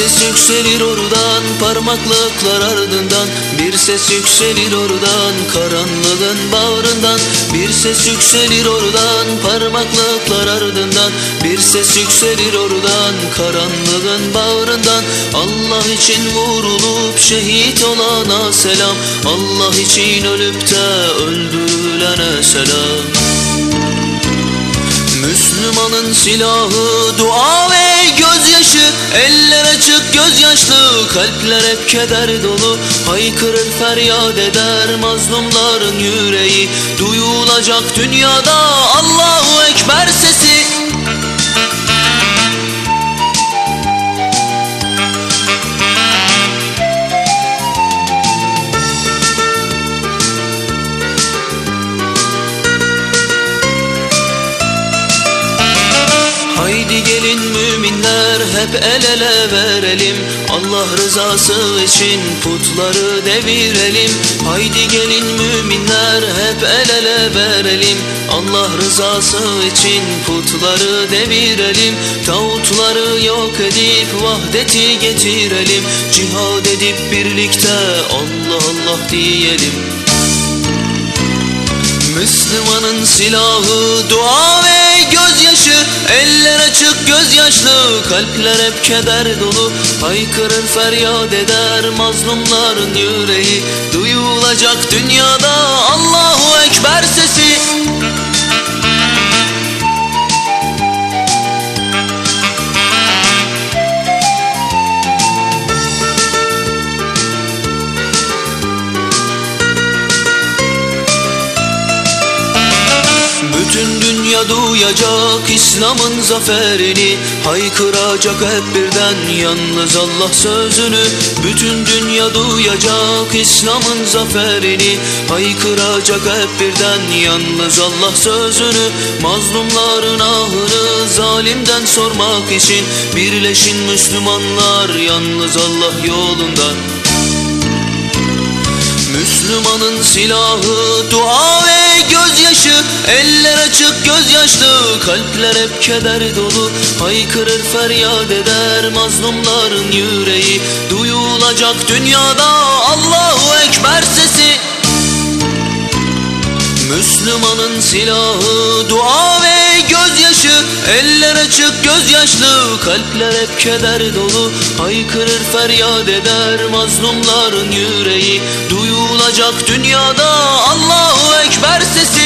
ses yükselir oradan parmaklıklar ardından. Bir ses yükselir oradan karanlığın bağrından. Bir ses yükselir oradan parmaklıklar ardından. Bir ses yükselir oradan karanlığın bağrından. Allah için vurulup şehit olana selam. Allah için ölüp de öldürülene selam. Müslümanın silahı dua ve gözyaşı. Açık gözyaşlı kalpler hep keder dolu. Haykırır feryat eder mazlumların yüreği. Duyulacak dünyada Allahu Ekber Haydi gelin müminler hep el ele verelim. Allah rızası için putları devirelim. Haydi gelin müminler hep el ele verelim. Allah rızası için putları devirelim. Tağutları yok edip vahdeti getirelim. Cihad edip birlikte Allah Allah diyelim. Müslümanın silahı dua ve gözyaşı Eller açık gözyaşlı kalpler hep keder dolu. Haykırır feryat eder mazlumların yüreği. Duyulacak dünyada Bütün dünya duyacak İslam'ın zaferini. Haykıracak hep birden yalnız Allah sözünü. Bütün dünya duyacak İslam'ın zaferini. Haykıracak hep birden yalnız Allah sözünü. Mazlumların ahını zalimden sormak için Birleşin Müslümanlar yalnız Allah yolunda Müslümanın silahı dua ve gözyaşı. Eller açık gözyaşlı kalpler hep keder dolu. Haykırır feryat eder mazlumların yüreği. Duyulacak dünyada Allahu Ekber sesi. Müslümanın silahı dua ve gözyaşı. Eller açık gözyaşlı kalpler hep keder dolu. Haykırır feryat eder mazlumların yüreği Duyulacak dünyada. Allahu Ekber sesi